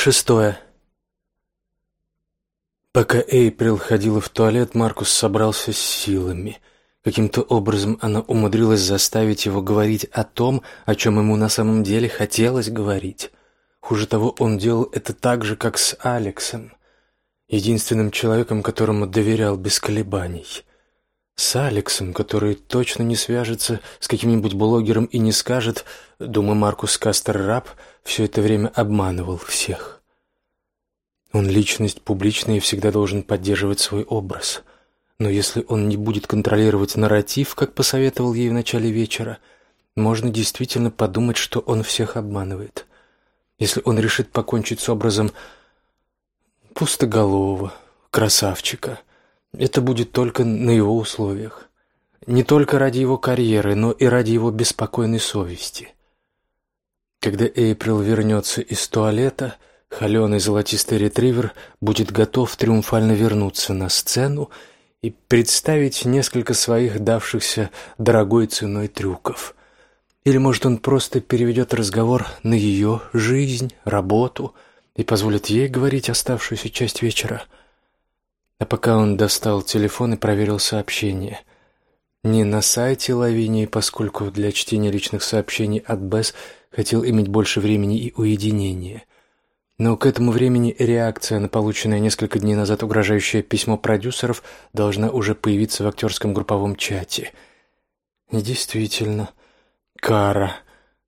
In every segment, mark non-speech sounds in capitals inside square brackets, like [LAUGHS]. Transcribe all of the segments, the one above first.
Шестое. Пока Эйприл ходила в туалет, Маркус собрался с силами. Каким-то образом она умудрилась заставить его говорить о том, о чем ему на самом деле хотелось говорить. Хуже того, он делал это так же, как с Алексом, единственным человеком, которому доверял без колебаний. С Алексом, который точно не свяжется с каким-нибудь блогером и не скажет, думаю, Маркус Кастер Раб все это время обманывал всех. Он личность публичная и всегда должен поддерживать свой образ. Но если он не будет контролировать нарратив, как посоветовал ей в начале вечера, можно действительно подумать, что он всех обманывает. Если он решит покончить с образом пустоголового, красавчика, это будет только на его условиях. Не только ради его карьеры, но и ради его беспокойной совести. Когда Эйприл вернется из туалета, холеный золотистый ретривер будет готов триумфально вернуться на сцену и представить несколько своих давшихся дорогой ценой трюков. Или, может, он просто переведет разговор на ее жизнь, работу и позволит ей говорить оставшуюся часть вечера. А пока он достал телефон и проверил сообщение. Не на сайте Лавинии, поскольку для чтения личных сообщений от Бесс хотел иметь больше времени и уединения. Но к этому времени реакция на полученное несколько дней назад угрожающее письмо продюсеров должна уже появиться в актерском групповом чате. Действительно, Кара.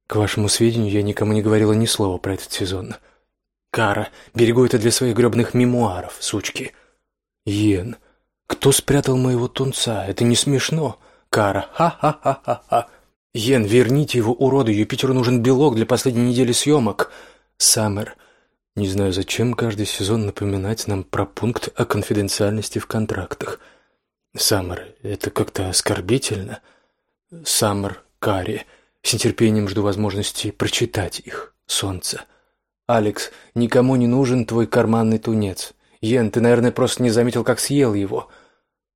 К вашему сведению, я никому не говорила ни слова про этот сезон. Кара, берегу это для своих гребных мемуаров, сучки. Йен, кто спрятал моего тунца? Это не смешно. Кара, ха-ха-ха-ха-ха. Йен, верните его, уроду, Юпитеру нужен белок для последней недели съемок. Саммер, не знаю, зачем каждый сезон напоминать нам про пункт о конфиденциальности в контрактах. Саммер, это как-то оскорбительно. Саммер, Карри, с нетерпением жду возможности прочитать их. Солнце. Алекс, никому не нужен твой карманный тунец. Йен, ты, наверное, просто не заметил, как съел его.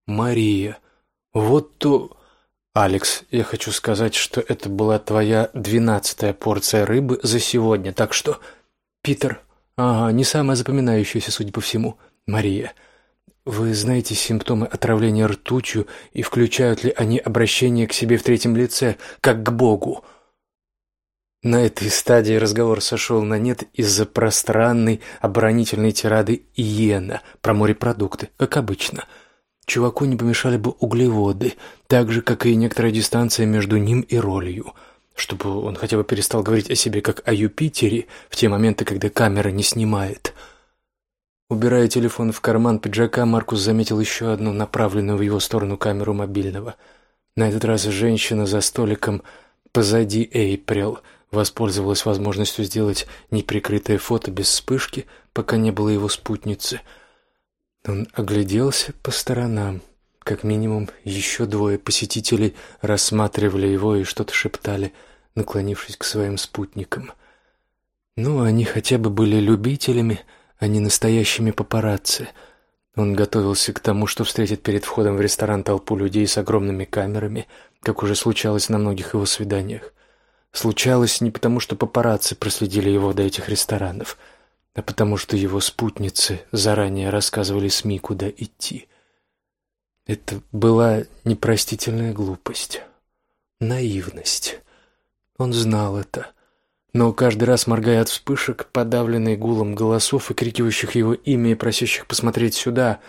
Мария. Вот то... Алекс, я хочу сказать, что это была твоя двенадцатая порция рыбы за сегодня, так что... Питер. Ага, не самая запоминающаяся, судя по всему. Мария. Вы знаете симптомы отравления ртутью и включают ли они обращение к себе в третьем лице, как к Богу? На этой стадии разговор сошел на нет из-за пространной оборонительной тирады Иена про морепродукты, как обычно. Чуваку не помешали бы углеводы, так же, как и некоторая дистанция между ним и ролью, чтобы он хотя бы перестал говорить о себе как о Юпитере в те моменты, когда камера не снимает – Убирая телефон в карман пиджака, Маркус заметил еще одну направленную в его сторону камеру мобильного. На этот раз женщина за столиком позади Эйприл воспользовалась возможностью сделать неприкрытое фото без вспышки, пока не было его спутницы. Он огляделся по сторонам. Как минимум еще двое посетителей рассматривали его и что-то шептали, наклонившись к своим спутникам. Ну, они хотя бы были любителями а не настоящими папарацци. Он готовился к тому, что встретит перед входом в ресторан толпу людей с огромными камерами, как уже случалось на многих его свиданиях. Случалось не потому, что папарацци проследили его до этих ресторанов, а потому что его спутницы заранее рассказывали СМИ, куда идти. Это была непростительная глупость, наивность. Он знал это но каждый раз, моргая от вспышек, подавленный гулом голосов, и крикивающих его имя и просящих посмотреть сюда,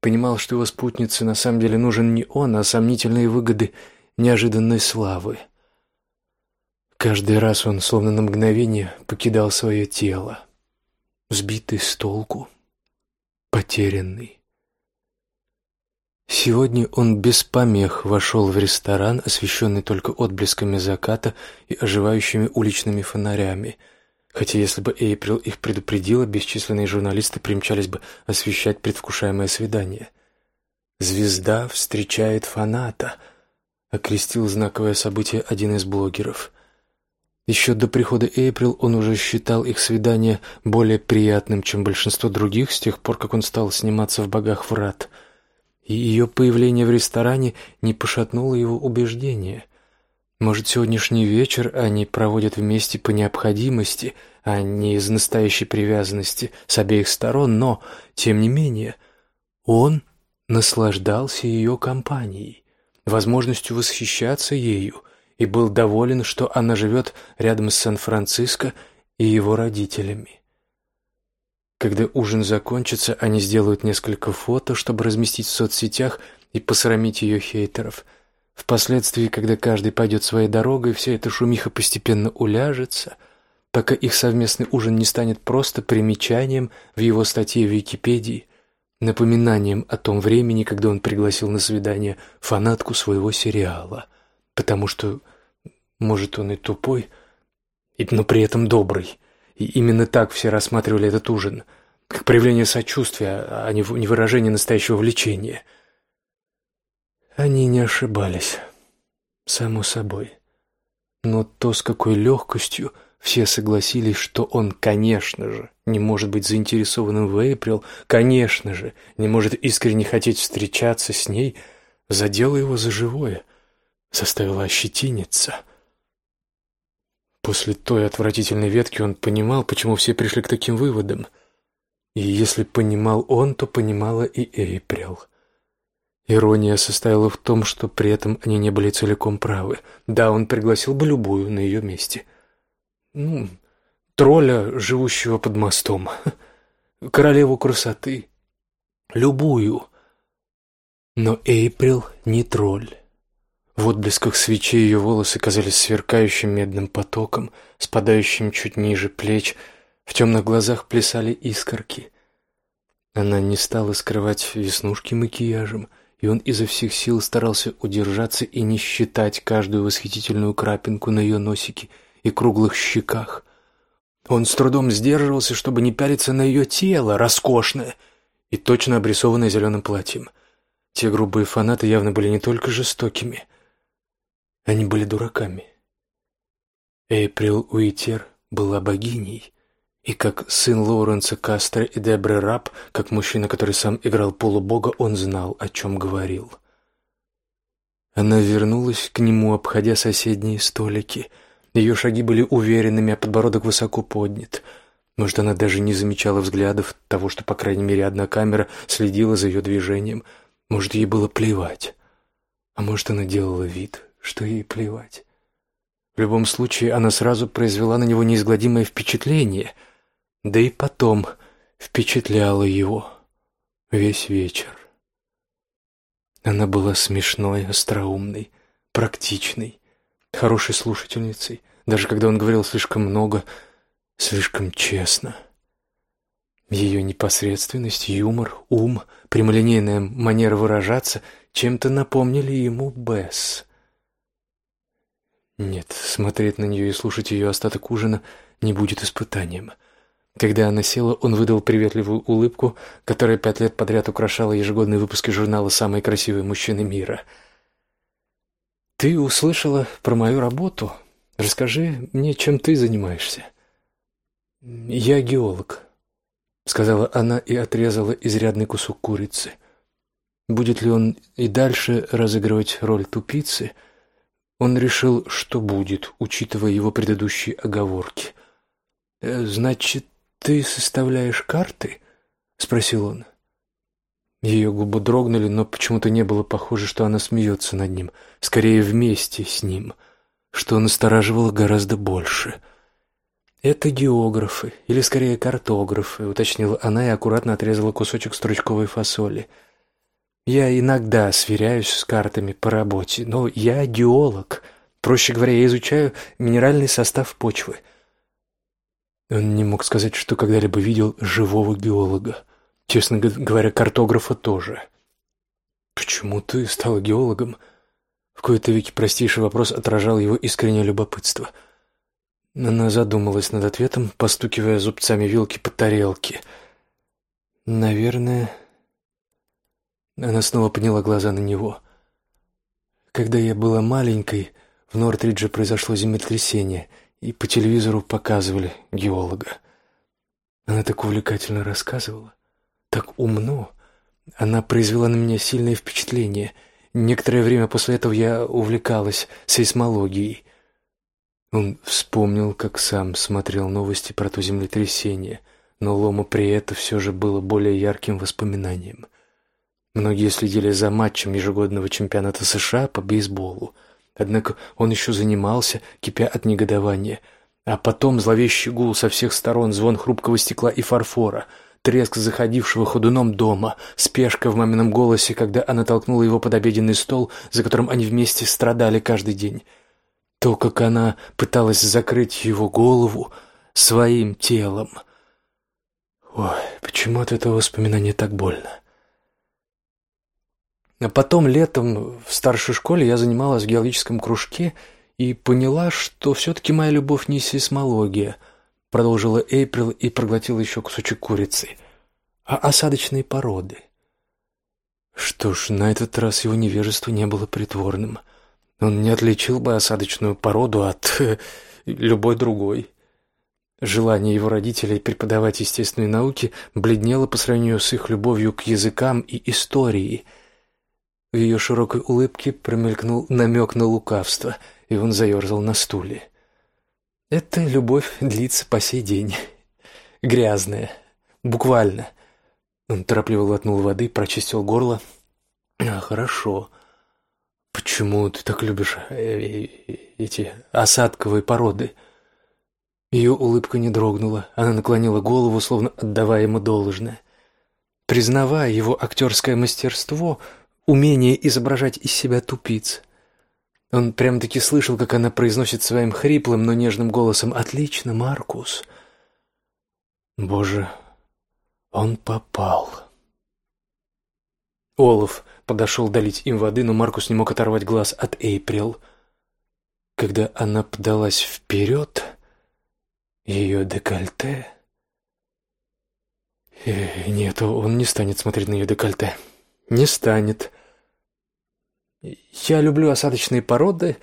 понимал, что его спутнице на самом деле нужен не он, а сомнительные выгоды неожиданной славы. Каждый раз он, словно на мгновение, покидал свое тело, сбитый с толку, потерянный. Сегодня он без помех вошел в ресторан, освещенный только отблесками заката и оживающими уличными фонарями. Хотя если бы Эйприл их предупредила, бесчисленные журналисты примчались бы освещать предвкушаемое свидание. «Звезда встречает фаната», — окрестил знаковое событие один из блогеров. Еще до прихода Эйприл он уже считал их свидание более приятным, чем большинство других, с тех пор, как он стал сниматься в «Богах врат» и ее появление в ресторане не пошатнуло его убеждения. Может, сегодняшний вечер они проводят вместе по необходимости, а не из настоящей привязанности с обеих сторон, но, тем не менее, он наслаждался ее компанией, возможностью восхищаться ею, и был доволен, что она живет рядом с Сан-Франциско и его родителями. Когда ужин закончится, они сделают несколько фото, чтобы разместить в соцсетях и посрамить ее хейтеров. Впоследствии, когда каждый пойдет своей дорогой, вся эта шумиха постепенно уляжется, пока их совместный ужин не станет просто примечанием в его статье в Википедии, напоминанием о том времени, когда он пригласил на свидание фанатку своего сериала, потому что, может, он и тупой, но при этом добрый. И именно так все рассматривали этот ужин, как проявление сочувствия, а не выражение настоящего влечения – они не ошибались, само собой. Но то, с какой легкостью все согласились, что он, конечно же, не может быть заинтересованным в Эйприл, конечно же, не может искренне хотеть встречаться с ней, задело его за живое, заставило ощетиниться. После той отвратительной ветки он понимал, почему все пришли к таким выводам. И если понимал он, то понимала и Эйприл. Ирония состояла в том, что при этом они не были целиком правы. Да, он пригласил бы любую на ее месте. Ну, тролля, живущего под мостом, королеву красоты, любую. Но Эйприл не тролль. В отблесках свечей ее волосы казались сверкающим медным потоком, спадающим чуть ниже плеч, в темных глазах плясали искорки. Она не стала скрывать веснушки макияжем — и он изо всех сил старался удержаться и не считать каждую восхитительную крапинку на ее носике и круглых щеках. Он с трудом сдерживался, чтобы не пялиться на ее тело, роскошное и точно обрисованное зеленым платьем. Те грубые фанаты явно были не только жестокими, они были дураками. Эйприл Уитер была богиней, и как сын Лоуренса Кастро и Дебры Раб, как мужчина, который сам играл полубога, он знал, о чем говорил. Она вернулась к нему, обходя соседние столики. Ее шаги были уверенными, а подбородок высоко поднят. Может, она даже не замечала взглядов того, что, по крайней мере, одна камера следила за ее движением. Может, ей было плевать. А может, она делала вид, что ей плевать. В любом случае, она сразу произвела на него неизгладимое впечатление — да и потом впечатляла его весь вечер. Она была смешной, остроумной, практичной, хорошей слушательницей, даже когда он говорил слишком много, слишком честно. Ее непосредственность, юмор, ум, прямолинейная манера выражаться чем-то напомнили ему Бесс. Нет, смотреть на нее и слушать ее остаток ужина не будет испытанием — когда она села, он выдал приветливую улыбку, которая пять лет подряд украшала ежегодные выпуски журнала «Самые красивые мужчины мира». «Ты услышала про мою работу? Расскажи мне, чем ты занимаешься?» «Я геолог», — сказала она и отрезала изрядный кусок курицы. Будет ли он и дальше разыгрывать роль тупицы? Он решил, что будет, учитывая его предыдущие оговорки. «Э, «Значит, «Ты составляешь карты?» — спросил он. Ее губы дрогнули, но почему-то не было похоже, что она смеется над ним, скорее вместе с ним, что настораживало гораздо больше. «Это географы, или скорее картографы», — уточнила она и аккуратно отрезала кусочек стручковой фасоли. «Я иногда сверяюсь с картами по работе, но я геолог. Проще говоря, я изучаю минеральный состав почвы». Он не мог сказать, что когда-либо видел живого геолога. Честно говоря, картографа тоже. «Почему ты стала геологом?» В кои-то веки простейший вопрос отражал его искреннее любопытство. Она задумалась над ответом, постукивая зубцами вилки по тарелке. «Наверное...» Она снова подняла глаза на него. «Когда я была маленькой, в Нортридже произошло землетрясение — и по телевизору показывали геолога. Она так увлекательно рассказывала, так умно. Она произвела на меня сильное впечатление. Некоторое время после этого я увлекалась сейсмологией. Он вспомнил, как сам смотрел новости про то землетрясение, но Лома при этом все же было более ярким воспоминанием. Многие следили за матчем ежегодного чемпионата США по бейсболу. Однако он еще занимался, кипя от негодования. А потом зловещий гул со всех сторон, звон хрупкого стекла и фарфора, треск заходившего ходуном дома, спешка в мамином голосе, когда она толкнула его под обеденный стол, за которым они вместе страдали каждый день. То, как она пыталась закрыть его голову своим телом. Ой, почему от этого воспоминания так больно? А потом летом в старшей школе я занималась в геологическом кружке и поняла, что все-таки моя любовь не сейсмология, продолжила Эйприл и проглотила еще кусочек курицы, а осадочные породы. Что ж, на этот раз его невежество не было притворным. Он не отличил бы осадочную породу от [LAUGHS] любой другой. Желание его родителей преподавать естественные науки бледнело по сравнению с их любовью к языкам и истории – в ее широкой улыбке промелькнул намек на лукавство, и он заерзал на стуле. Эта любовь длится по сей день. Грязная. Буквально. Он торопливо глотнул воды, прочистил горло. «А, хорошо. Почему ты так любишь э, э, эти осадковые породы?» Ее улыбка не дрогнула. Она наклонила голову, словно отдавая ему должное. Признавая его актерское мастерство, умение изображать из себя тупиц. Он прям-таки слышал, как она произносит своим хриплым, но нежным голосом «Отлично, Маркус!» Боже, он попал. Олаф подошел долить им воды, но Маркус не мог оторвать глаз от Эйприл. Когда она подалась вперед, ее декольте... Э, нет, он не станет смотреть на ее декольте. Не станет. Я люблю осадочные породы.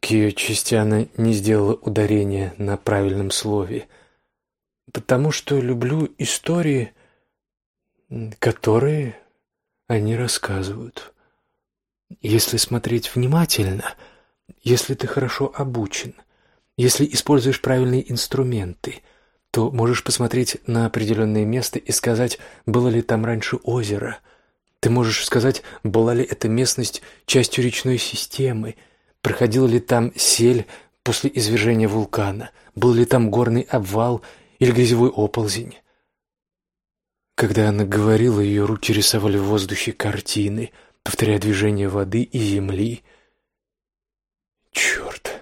К ее чести она не сделала ударения на правильном слове. Потому что люблю истории, которые они рассказывают. Если смотреть внимательно, если ты хорошо обучен, если используешь правильные инструменты, то можешь посмотреть на определенное место и сказать, было ли там раньше озеро – ты можешь сказать, была ли эта местность частью речной системы, проходил ли там сель после извержения вулкана, был ли там горный обвал или грязевой оползень. Когда она говорила, ее руки рисовали в воздухе картины, повторяя движение воды и земли. Черт!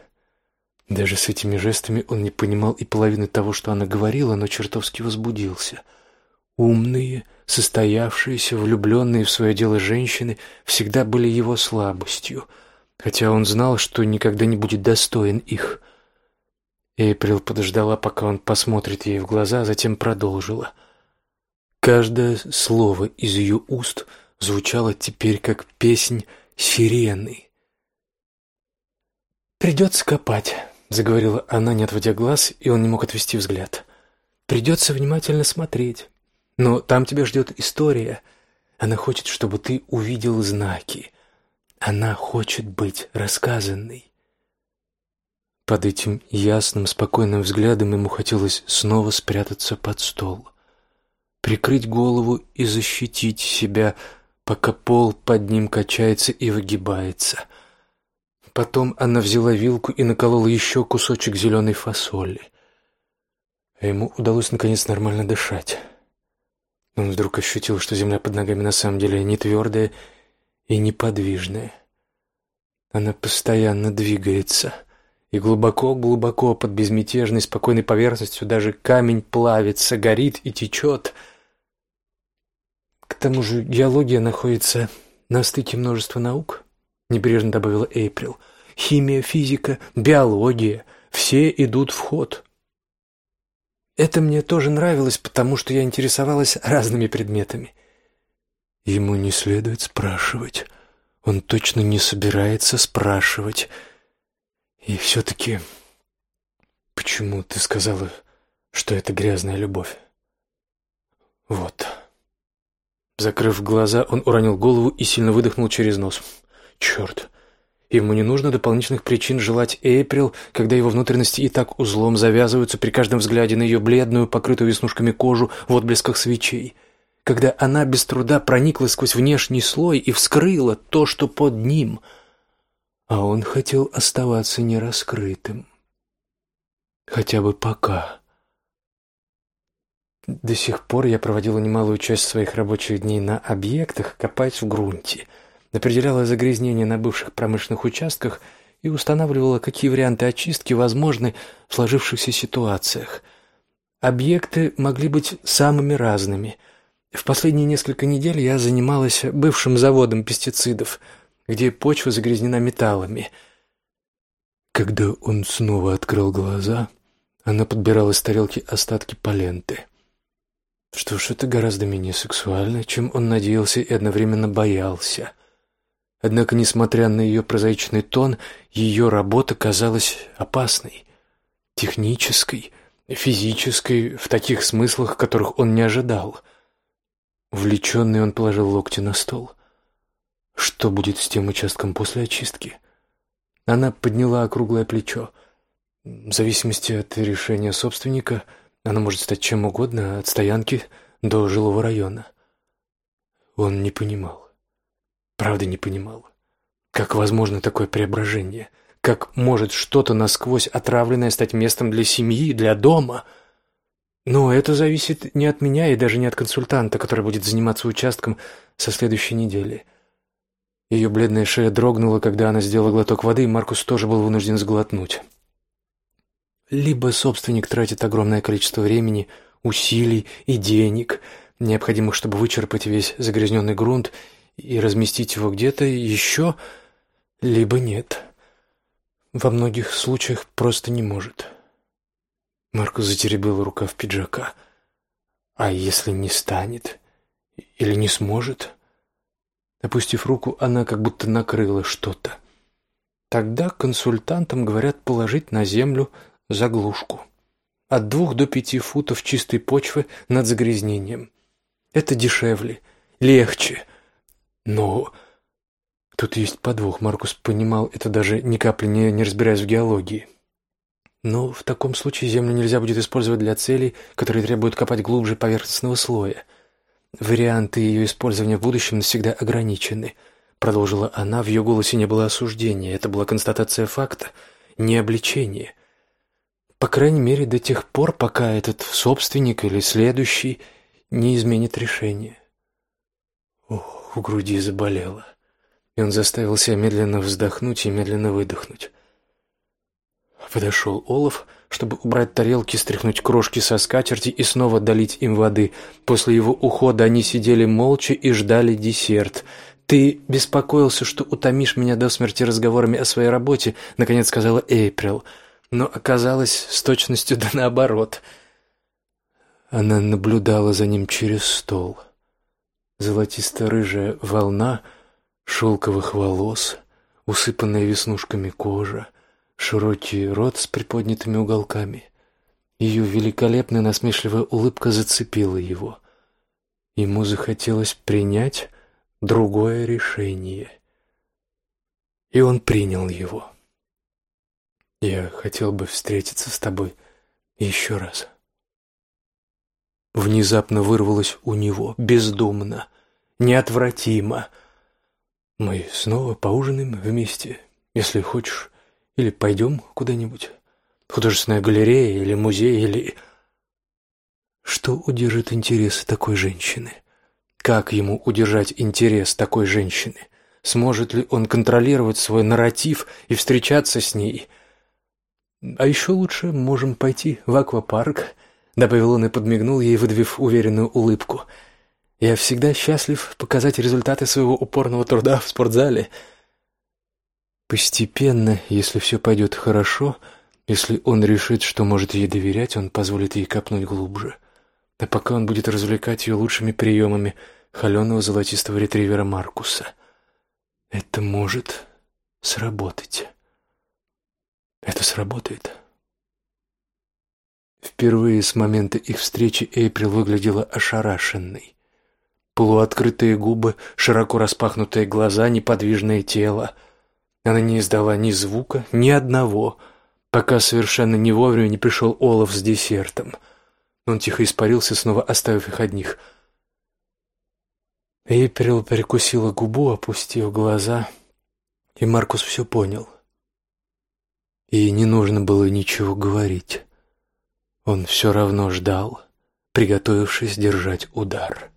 Даже с этими жестами он не понимал и половины того, что она говорила, но чертовски возбудился — Умные, состоявшиеся, влюбленные в свое дело женщины всегда были его слабостью, хотя он знал, что никогда не будет достоин их. Эйприл подождала, пока он посмотрит ей в глаза, а затем продолжила. Каждое слово из ее уст звучало теперь как песнь сирены. «Придется копать», — заговорила она, не отводя глаз, и он не мог отвести взгляд. «Придется внимательно смотреть». Но там тебя ждет история. Она хочет, чтобы ты увидел знаки. Она хочет быть рассказанной. Под этим ясным, спокойным взглядом ему хотелось снова спрятаться под стол, прикрыть голову и защитить себя, пока пол под ним качается и выгибается. Потом она взяла вилку и наколола еще кусочек зеленой фасоли. А ему удалось наконец нормально дышать. Он вдруг ощутил, что земля под ногами на самом деле не твердая и неподвижная. Она постоянно двигается, и глубоко-глубоко под безмятежной, спокойной поверхностью даже камень плавится, горит и течет. К тому же геология находится на стыке множества наук, небрежно добавила Эйприл. Химия, физика, биология — все идут в ход. Это мне тоже нравилось, потому что я интересовалась разными предметами. Ему не следует спрашивать. Он точно не собирается спрашивать. И все-таки... Почему ты сказала, что это грязная любовь? Вот. Закрыв глаза, он уронил голову и сильно выдохнул через нос. Черт. Ему не нужно дополнительных причин желать Эйприл, когда его внутренности и так узлом завязываются при каждом взгляде на ее бледную, покрытую веснушками кожу в отблесках свечей. Когда она без труда проникла сквозь внешний слой и вскрыла то, что под ним, а он хотел оставаться нераскрытым. Хотя бы пока. До сих пор я проводила немалую часть своих рабочих дней на объектах, копаясь в грунте — определяла загрязнения на бывших промышленных участках и устанавливала, какие варианты очистки возможны в сложившихся ситуациях. Объекты могли быть самыми разными. В последние несколько недель я занималась бывшим заводом пестицидов, где почва загрязнена металлами. Когда он снова открыл глаза, она подбирала с тарелки остатки паленты. Что ж, это гораздо менее сексуально, чем он надеялся и одновременно боялся. Однако, несмотря на ее прозаичный тон, ее работа казалась опасной, технической, физической, в таких смыслах, которых он не ожидал. Увлеченный он положил локти на стол. Что будет с тем участком после очистки? Она подняла округлое плечо. В зависимости от решения собственника, она может стать чем угодно, от стоянки до жилого района. Он не понимал. Правда не понимал. Как возможно такое преображение? Как может что-то насквозь отравленное стать местом для семьи, для дома? Но это зависит не от меня и даже не от консультанта, который будет заниматься участком со следующей недели. Ее бледная шея дрогнула, когда она сделала глоток воды, и Маркус тоже был вынужден сглотнуть. Либо собственник тратит огромное количество времени, усилий и денег, необходимых, чтобы вычерпать весь загрязненный грунт, и разместить его где-то еще, либо нет. Во многих случаях просто не может. Маркус затеребил рукав пиджака. А если не станет? Или не сможет? Опустив руку, она как будто накрыла что-то. Тогда консультантам говорят положить на землю заглушку. От двух до пяти футов чистой почвы над загрязнением. Это дешевле, легче, но тут есть подвох. Маркус понимал это даже ни капли не, не разбираясь в геологии. Но в таком случае землю нельзя будет использовать для целей, которые требуют копать глубже поверхностного слоя. Варианты ее использования в будущем навсегда ограничены. Продолжила она, в ее голосе не было осуждения, это была констатация факта, не обличение. По крайней мере, до тех пор, пока этот собственник или следующий не изменит решение. Ох, в груди заболело, и он заставил себя медленно вздохнуть и медленно выдохнуть. Подошел Олаф, чтобы убрать тарелки, стряхнуть крошки со скатерти и снова долить им воды. После его ухода они сидели молча и ждали десерт. «Ты беспокоился, что утомишь меня до смерти разговорами о своей работе», — наконец сказала Эйприл. Но оказалось с точностью да наоборот. Она наблюдала за ним через стол золотисто-рыжая волна шелковых волос, усыпанная веснушками кожа, широкий рот с приподнятыми уголками. Ее великолепная насмешливая улыбка зацепила его. Ему захотелось принять другое решение. И он принял его. «Я хотел бы встретиться с тобой еще раз». Внезапно вырвалось у него, бездумно, неотвратимо. «Мы снова поужинаем вместе, если хочешь, или пойдем куда-нибудь. Художественная галерея или музей, или...» Что удержит интерес такой женщины? Как ему удержать интерес такой женщины? Сможет ли он контролировать свой нарратив и встречаться с ней? А еще лучше можем пойти в аквапарк добавил он и подмигнул ей, выдавив уверенную улыбку. Я всегда счастлив показать результаты своего упорного труда в спортзале. Постепенно, если все пойдет хорошо, если он решит, что может ей доверять, он позволит ей копнуть глубже. А пока он будет развлекать ее лучшими приемами холеного золотистого ретривера Маркуса. Это может сработать. Это сработает. Впервые с момента их встречи Эйприл выглядела ошарашенной. Полуоткрытые губы, широко распахнутые глаза, неподвижное тело. Она не издала ни звука, ни одного, пока совершенно не вовремя не пришел Олаф с десертом. Он тихо испарился, снова оставив их одних. Эйприл перекусила губу, опустив глаза, и Маркус все понял. И не нужно было ничего говорить. Он все равно ждал, приготовившись держать удар.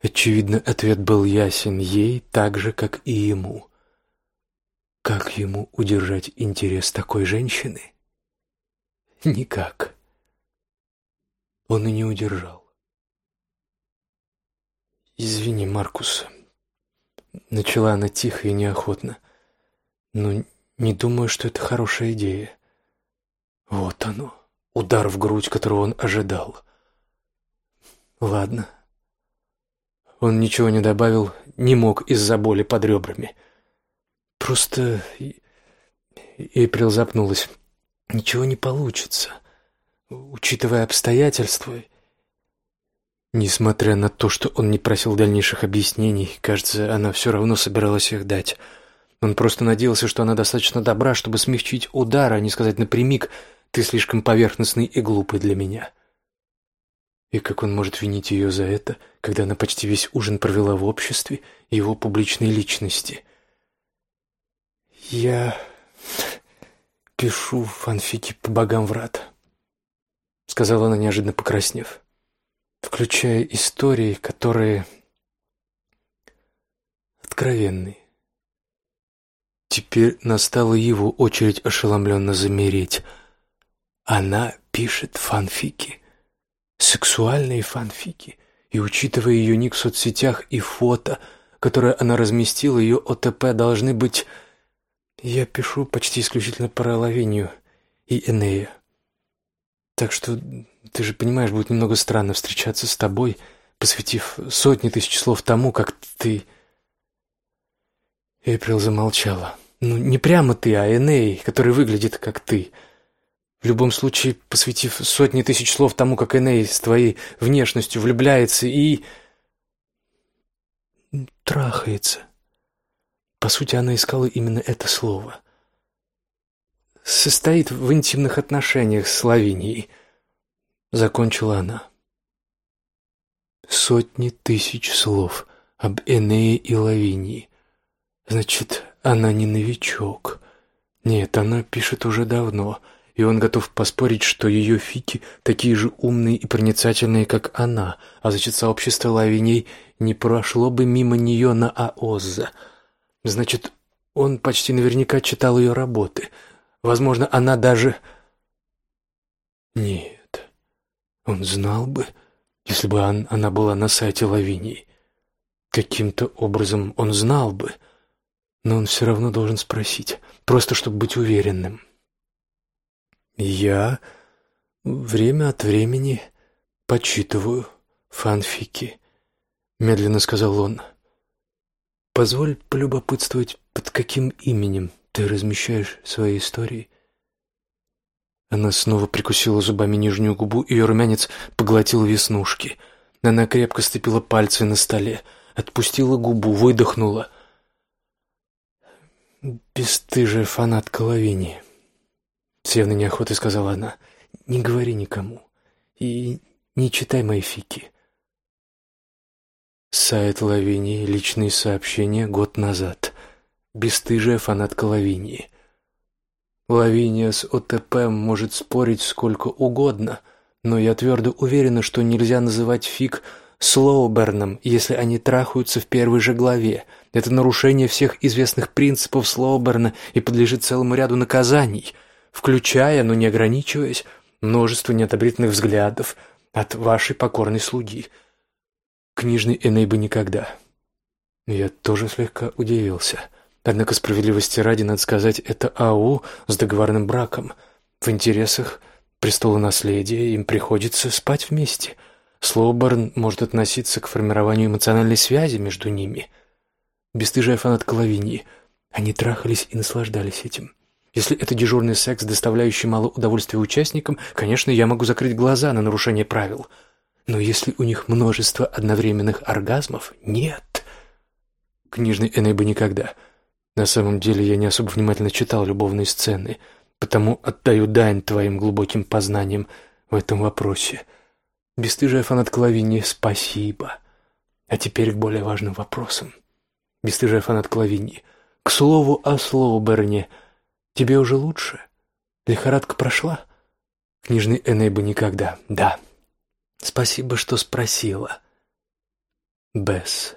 Очевидно, ответ был ясен ей так же, как и ему. Как ему удержать интерес такой женщины? Никак. Он и не удержал. «Извини, Маркус», — начала она тихо и неохотно, — «но не думаю, что это хорошая идея». Вот оно, удар в грудь, которого он ожидал. «Ладно». Он ничего не добавил, не мог из-за боли под ребрами. «Просто...» Эйприл запнулась. «Ничего не получится, учитывая обстоятельства Несмотря на то, что он не просил дальнейших объяснений, кажется, она все равно собиралась их дать. Он просто надеялся, что она достаточно добра, чтобы смягчить удар, а не сказать напрямик «ты слишком поверхностный и глупый для меня». И как он может винить ее за это, когда она почти весь ужин провела в обществе его публичной личности? «Я пишу фанфики по богам врат», — сказала она, неожиданно покраснев включая истории, которые откровенны. Теперь настала его очередь ошеломленно замереть. Она пишет фанфики, сексуальные фанфики, и, учитывая ее ник в соцсетях и фото, которое она разместила, ее ОТП должны быть... Я пишу почти исключительно про Лавинию и Энея. Так что ты же понимаешь, будет немного странно встречаться с тобой, посвятив сотни тысяч слов тому, как ты...» Эйприл замолчала. «Ну, не прямо ты, а Эней, который выглядит как ты. В любом случае, посвятив сотни тысяч слов тому, как Эней с твоей внешностью влюбляется и... трахается. По сути, она искала именно это слово. Состоит в интимных отношениях с Лавинией. Закончила она. Сотни тысяч слов об Энее и Лавинии. Значит, она не новичок. Нет, она пишет уже давно, и он готов поспорить, что ее фики такие же умные и проницательные, как она, а значит, сообщество Лавиней не прошло бы мимо нее на Аозза. Значит, он почти наверняка читал ее работы. Возможно, она даже... Нет. Он знал бы, если бы он, она была на сайте Лавинии. Каким-то образом он знал бы, но он все равно должен спросить, просто чтобы быть уверенным. «Я время от времени почитываю фанфики», — медленно сказал он. «Позволь полюбопытствовать, под каким именем ты размещаешь свои истории?» Она снова прикусила зубами нижнюю губу, ее румянец поглотил веснушки. Она крепко сцепила пальцы на столе, отпустила губу, выдохнула. «Бестыжая фанатка Лавини», — с явной неохотой сказала она. «Не говори никому и не читай мои фики». Сайт Лавинии, личные сообщения год назад. Бестыжая фанатка Лавинии. Лавиния с ОТП может спорить сколько угодно, но я твердо уверена, что нельзя называть фиг Слоуберном, если они трахаются в первой же главе. Это нарушение всех известных принципов Слоуберна и подлежит целому ряду наказаний, включая, но не ограничиваясь, множество неодобрительных взглядов от вашей покорной слуги. Книжный Эней бы никогда. Я тоже слегка удивился. — Однако справедливости ради, надо сказать, это АУ с договорным браком. В интересах престола наследия им приходится спать вместе. Слоуборн может относиться к формированию эмоциональной связи между ними. Бестыжая фанатка Лавиньи. Они трахались и наслаждались этим. Если это дежурный секс, доставляющий мало удовольствия участникам, конечно, я могу закрыть глаза на нарушение правил. Но если у них множество одновременных оргазмов, нет. Книжный Эней бы никогда. На самом деле я не особо внимательно читал любовные сцены, потому отдаю дань твоим глубоким познаниям в этом вопросе. Бестыжая фанат Клавини, спасибо. А теперь к более важным вопросам. Бестыжая фанат Клавини, к слову о слову, Берне, тебе уже лучше? Лихорадка прошла? Книжный Эней бы никогда. Да. Спасибо, что спросила. Бесс.